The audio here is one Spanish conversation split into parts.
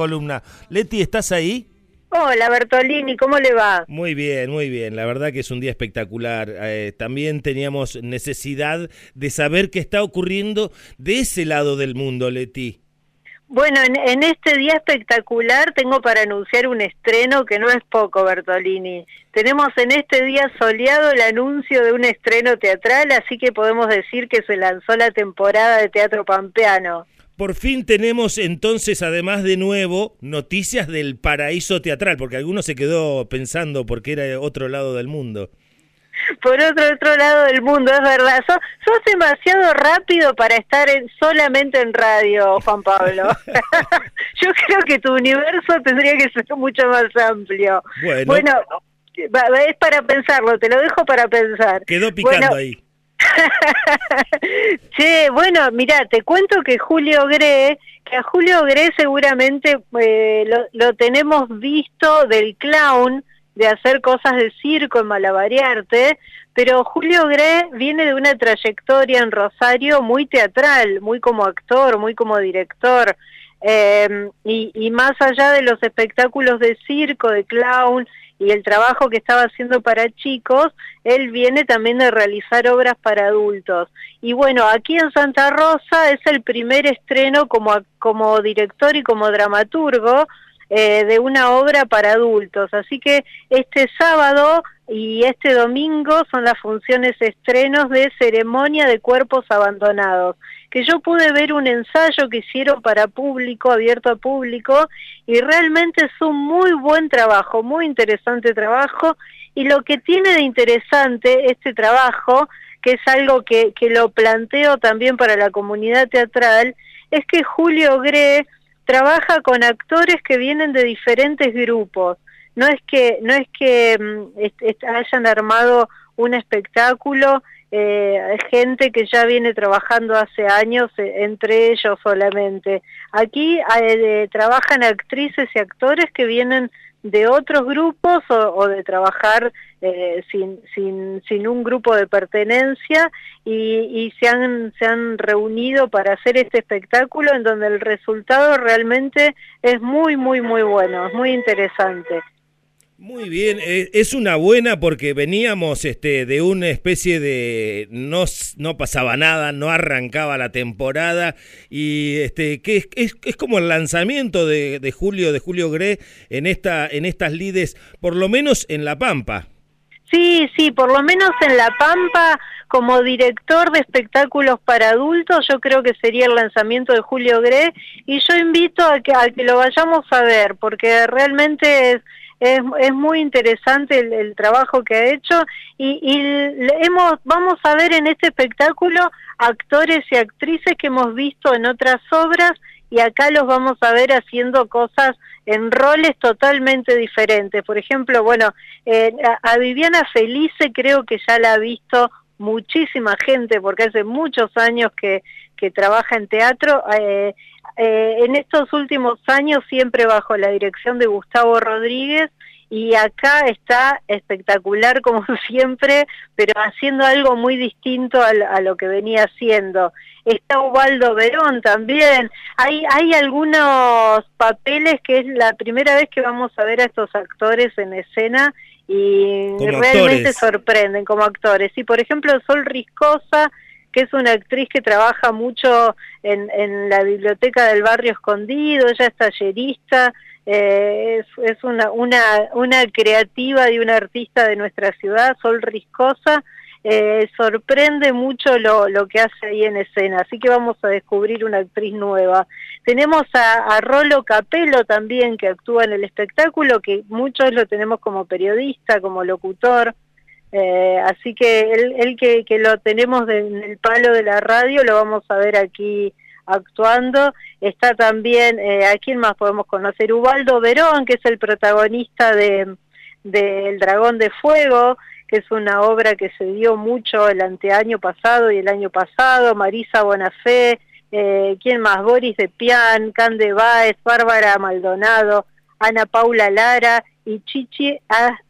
columna. Leti, ¿estás ahí? Hola Bertolini, ¿cómo le va? Muy bien, muy bien. La verdad que es un día espectacular. Eh, también teníamos necesidad de saber qué está ocurriendo de ese lado del mundo, Leti. Bueno, en, este día espectacular tengo para anunciar un estreno que no es poco, Bertolini. Tenemos en este día soleado el anuncio de un estreno teatral, así que podemos decir que se lanzó la temporada de Teatro Pampeano. Por fin tenemos entonces, además de nuevo, noticias del paraíso teatral, porque alguno se quedó pensando porque era otro lado del mundo por otro otro lado del mundo, es verdad. Sos, demasiado rápido para estar solamente en radio, Juan Pablo. Yo creo que tu universo tendría que ser mucho más amplio. Bueno, es para pensarlo, te lo dejo para pensar. Quedó picando ahí. che, bueno, mira, te cuento que Julio Gre, que a Julio Gre seguramente eh, lo, lo tenemos visto del clown, de hacer cosas de circo en Malabarearte, pero Julio Gre viene de una trayectoria en Rosario muy teatral, muy como actor, muy como director, em, y, y, más allá de los espectáculos de circo, de clown y el trabajo que estaba haciendo para chicos, él viene también de realizar obras para adultos. Y bueno, aquí en Santa Rosa es el primer estreno como, como director y como dramaturgo, eh, de una obra para adultos. Así que este sábado y este domingo son las funciones estrenos de Ceremonia de Cuerpos Abandonados, que yo pude ver un ensayo que hicieron para público, abierto a público, y realmente es un muy buen trabajo, muy interesante trabajo, y lo que tiene de interesante este trabajo, que es algo que, que lo planteo también para la comunidad teatral, es que Julio Gre trabaja con actores que vienen de diferentes grupos. No es que, no es que mm, hayan armado un espectáculo, eh, gente que ya viene trabajando hace años eh, entre ellos solamente. Aquí eh, trabajan actrices y actores que vienen de otros grupos o, de trabajar sin, sin, sin, un grupo de pertenencia y, y, se, han, se han reunido para hacer este espectáculo en donde el resultado realmente es muy, muy, muy bueno, es muy interesante. Muy bien, eh, es una buena porque veníamos este, de una especie de no, no pasaba nada, no arrancaba la temporada y este que es, como el lanzamiento de, de, Julio de Julio Gre en esta en estas lides, por lo menos en La Pampa. Sí, sí, por lo menos en La Pampa como director de espectáculos para adultos, yo creo que sería el lanzamiento de Julio Gre y yo invito a que, a que lo vayamos a ver porque realmente es es, muy interesante el, trabajo que ha hecho y, y hemos, vamos a ver en este espectáculo actores y actrices que hemos visto en otras obras y acá los vamos a ver haciendo cosas en roles totalmente diferentes. Por ejemplo, bueno, eh, a, Viviana Felice creo que ya la ha visto muchísima gente porque hace muchos años que, que trabaja en teatro. Eh, eh, en estos últimos años siempre bajo la dirección de Gustavo Rodríguez y acá está espectacular como siempre, pero haciendo algo muy distinto a, lo que venía haciendo. Está Ubaldo Verón también. Hay, hay algunos papeles que es la primera vez que vamos a ver a estos actores en escena y realmente sorprenden como actores. Y por ejemplo Sol Riscosa, que es una actriz que trabaja mucho en, la biblioteca del barrio escondido, ella es tallerista, eh, es, una, una, una creativa y una artista de nuestra ciudad, Sol Riscosa, eh, sorprende mucho lo, lo, que hace ahí en escena, así que vamos a descubrir una actriz nueva. Tenemos a, a, Rolo Capello también que actúa en el espectáculo, que muchos lo tenemos como periodista, como locutor, eh, así que él, él que, que, lo tenemos en el palo de la radio lo vamos a ver aquí actuando. Está también, eh, ¿a quién más podemos conocer? Ubaldo Verón, que es el protagonista de, El Dragón de Fuego, que es una obra que se dio mucho el anteaño pasado y el año pasado. Marisa Bonafé, eh, ¿quién más? Boris de Pian, Cande Baez, Bárbara Maldonado, Ana Paula Lara y Chichi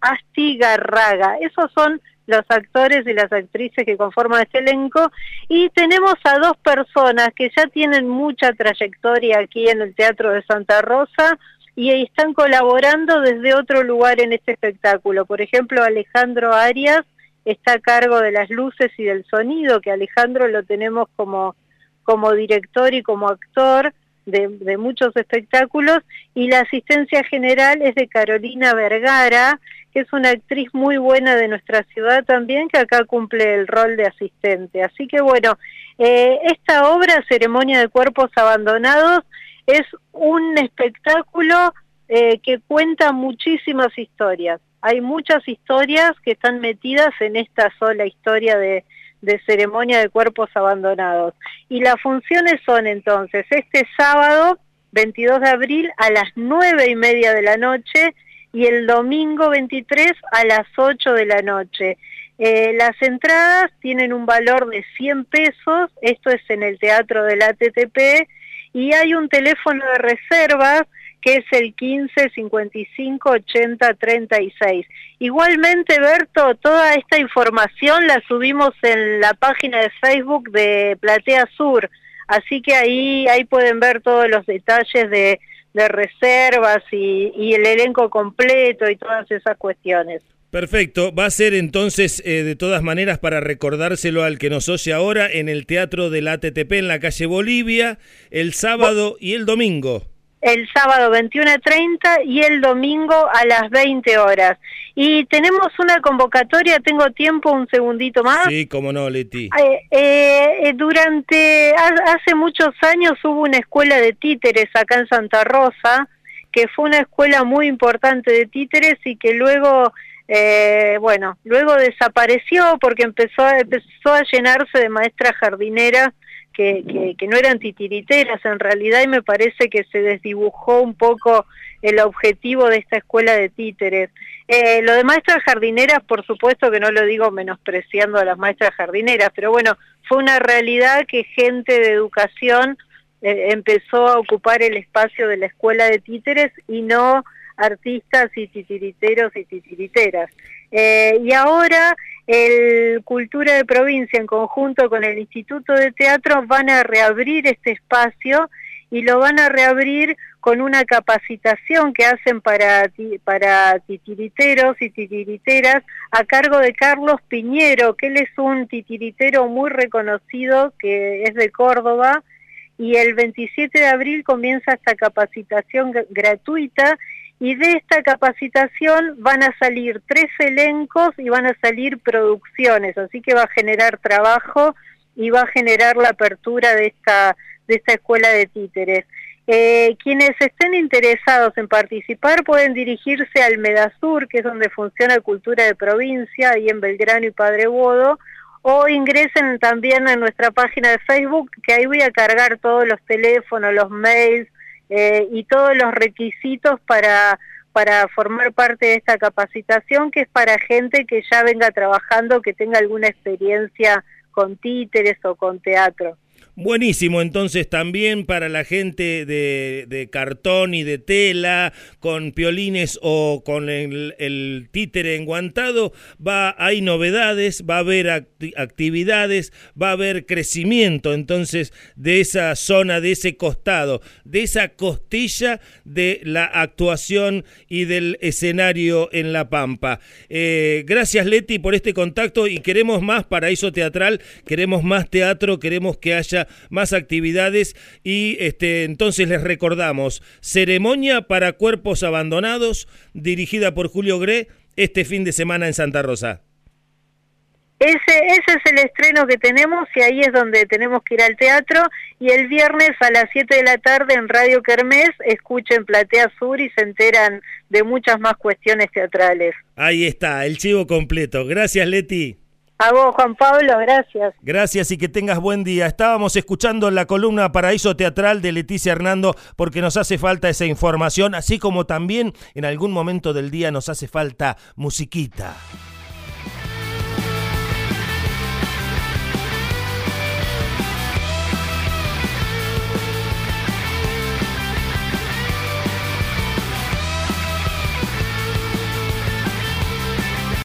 Astigarraga. Esos son los actores y las actrices que conforman este elenco y tenemos a dos personas que ya tienen mucha trayectoria aquí en el Teatro de Santa Rosa y están colaborando desde otro lugar en este espectáculo. Por ejemplo, Alejandro Arias está a cargo de las luces y del sonido, que Alejandro lo tenemos como, como director y como actor de, muchos espectáculos, y la asistencia general es de Carolina Vergara, que es una actriz muy buena de nuestra ciudad también, que acá cumple el rol de asistente. Así que bueno, eh, esta obra, Ceremonia de Cuerpos Abandonados, es un espectáculo eh, que cuenta muchísimas historias. Hay muchas historias que están metidas en esta sola historia de, de ceremonia de cuerpos abandonados. Y las funciones son entonces este sábado, 22 de abril, a las nueve y media de la noche, y el domingo 23 a las 8 de la noche. Eh, las entradas tienen un valor de 100 pesos, esto es en el Teatro del ATTP, y hay un teléfono de reservas que es el 15 55 80 36. Igualmente, Berto, toda esta información la subimos en la página de Facebook de Platea Sur, así que ahí, ahí pueden ver todos los detalles de, de reservas y, el elenco completo y todas esas cuestiones. Perfecto, va a ser entonces eh, de todas maneras para recordárselo al que nos oye ahora en el Teatro del ATTP en la calle Bolivia, el sábado y el domingo el sábado 21.30 y el domingo a las 20 horas. Y tenemos una convocatoria, tengo tiempo un segundito más. Sí, cómo no, Leti. Eh, eh, durante, hace muchos años hubo una escuela de títeres acá en Santa Rosa, que fue una escuela muy importante de títeres y que luego, eh, bueno, luego desapareció porque empezó, empezó a llenarse de maestras jardineras que, que, no eran titiriteras en realidad y me parece que se desdibujó un poco el objetivo de esta escuela de títeres. Eh, lo de maestras jardineras, por supuesto que no lo digo menospreciando a las maestras jardineras, pero bueno, fue una realidad que gente de educación eh, empezó a ocupar el espacio de la escuela de títeres y no artistas y titiriteros y titiriteras. Eh, y ahora el Cultura de Provincia en conjunto con el Instituto de Teatro van a reabrir este espacio y lo van a reabrir con una capacitación que hacen para, para titiriteros y titiriteras a cargo de Carlos Piñero, que él es un titiritero muy reconocido que es de Córdoba y el 27 de abril comienza esta capacitación gratuita y de esta capacitación van a salir tres elencos y van a salir producciones, así que va a generar trabajo y va a generar la apertura de esta, de esta escuela de títeres. Eh, quienes estén interesados en participar pueden dirigirse al Medasur, que es donde funciona Cultura de Provincia, ahí en Belgrano y Padre Bodo, o ingresen también a nuestra página de Facebook, que ahí voy a cargar todos los teléfonos, los mails, eh, y todos los requisitos para, para formar parte de esta capacitación, que es para gente que ya venga trabajando, que tenga alguna experiencia con títeres o con teatro. Buenísimo, entonces también para la gente de, cartón y de tela, con piolines o con el, títere enguantado, va, hay novedades, va a haber actividades, va a haber crecimiento entonces de esa zona, de ese costado, de esa costilla de la actuación y del escenario en La Pampa. Eh, gracias Leti por este contacto y queremos más paraíso teatral, queremos más teatro, queremos que haya más actividades y este, entonces les recordamos, ceremonia para cuerpos abandonados, dirigida por Julio Gre, este fin de semana en Santa Rosa. Ese, ese es el estreno que tenemos y ahí es donde tenemos que ir al teatro y el viernes a las 7 de la tarde en Radio Kermés escuchen Platea Sur y se enteran de muchas más cuestiones teatrales. Ahí está, el chivo completo. Gracias Leti. A vos, Juan Pablo, gracias. Gracias y que tengas buen día. Estábamos escuchando la columna Paraíso Teatral de Leticia Hernando porque nos hace falta esa información, así como también en algún momento del día nos hace falta musiquita.